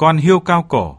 con hiêu cao cổ,